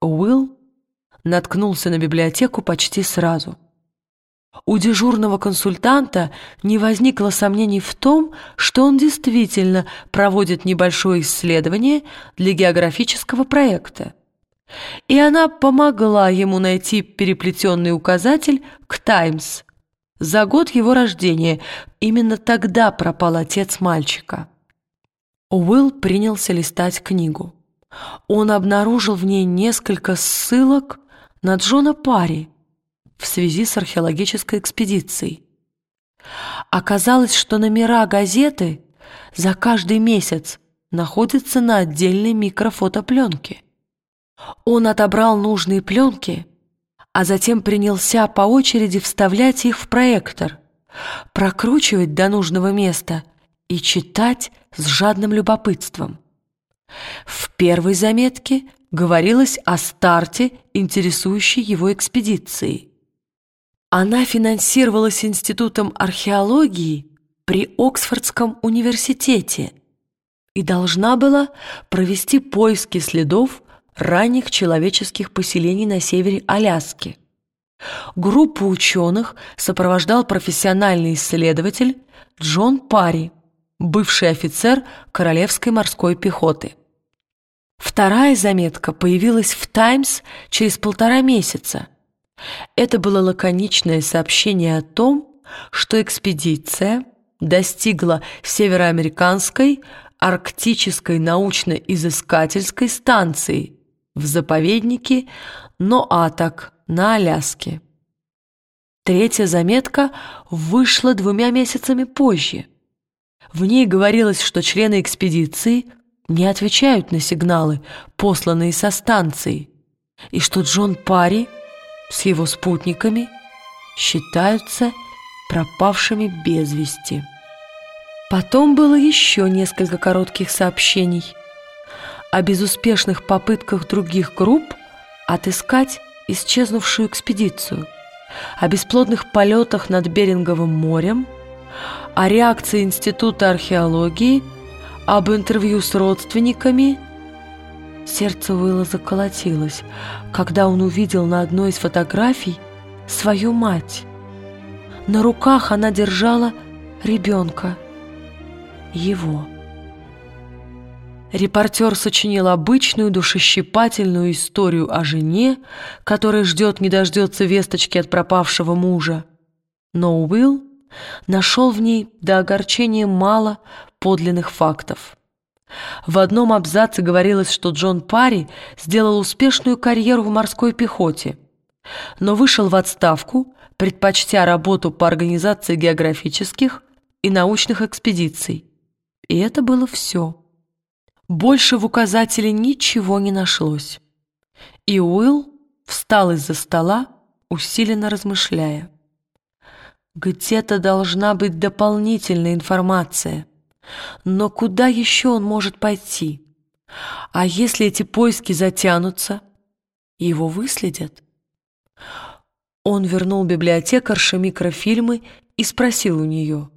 Уилл наткнулся на библиотеку почти сразу. У дежурного консультанта не возникло сомнений в том, что он действительно проводит небольшое исследование для географического проекта. И она помогла ему найти переплетенный указатель к «Таймс». За год его рождения именно тогда пропал отец мальчика. Уилл принялся листать книгу. Он обнаружил в ней несколько ссылок на Джона Парри в связи с археологической экспедицией. Оказалось, что номера газеты за каждый месяц находятся на отдельной микрофотопленке. Он отобрал нужные пленки, а затем принялся по очереди вставлять их в проектор, прокручивать до нужного места и читать с жадным любопытством. В первой заметке говорилось о старте интересующей его экспедиции. Она финансировалась Институтом археологии при Оксфордском университете и должна была провести поиски следов ранних человеческих поселений на севере Аляски. Группу ученых сопровождал профессиональный исследователь Джон Парри, бывший офицер Королевской морской пехоты. Вторая заметка появилась в «Таймс» через полтора месяца. Это было лаконичное сообщение о том, что экспедиция достигла североамериканской арктической научно-изыскательской станции в заповеднике Ноатак на Аляске. Третья заметка вышла двумя месяцами позже. В ней говорилось, что члены экспедиции не отвечают на сигналы, посланные со станции, и что Джон Парри с его спутниками считаются пропавшими без вести. Потом было еще несколько коротких сообщений о безуспешных попытках других групп отыскать исчезнувшую экспедицию, о бесплодных полетах над Беринговым морем, о реакции Института археологии – об интервью с родственниками. Сердце Уилла заколотилось, когда он увидел на одной из фотографий свою мать. На руках она держала ребенка. Его. Репортер сочинил обычную душещипательную историю о жене, которая ждет не дождется весточки от пропавшего мужа. Но Уилл нашел в ней до огорчения мало подлинных фактов. В одном абзаце говорилось, что Джон Парри сделал успешную карьеру в морской пехоте, но вышел в отставку, предпочтя работу по организации географических и научных экспедиций. И это было все. Больше в указателе ничего не нашлось. И Уилл встал из-за стола, усиленно размышляя. Где-то должна быть дополнительная информация. Но куда еще он может пойти? А если эти поиски затянутся, его выследят? Он вернул библиотекарше микрофильмы и спросил у нее.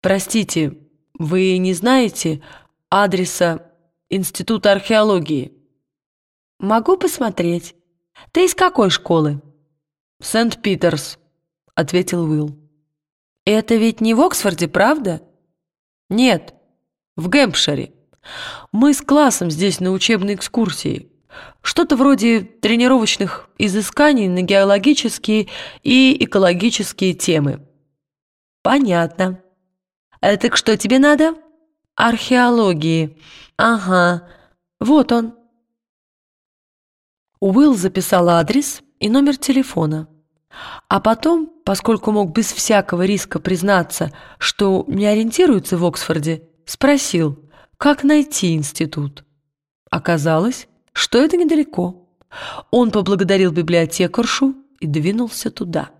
«Простите, вы не знаете адреса Института археологии?» «Могу посмотреть. Ты из какой школы?» «Сент-Питерс», ответил Уилл. «Это ведь не в Оксфорде, правда?» «Нет, в Гэмпшире. Мы с классом здесь на учебной экскурсии. Что-то вроде тренировочных изысканий на геологические и экологические темы». «Понятно. А так что тебе надо?» «Археологии. Ага, вот он». Уилл записал адрес и номер телефона. А потом, поскольку мог без всякого риска признаться, что не ориентируется в Оксфорде, спросил, как найти институт. Оказалось, что это недалеко. Он поблагодарил библиотекаршу и двинулся туда.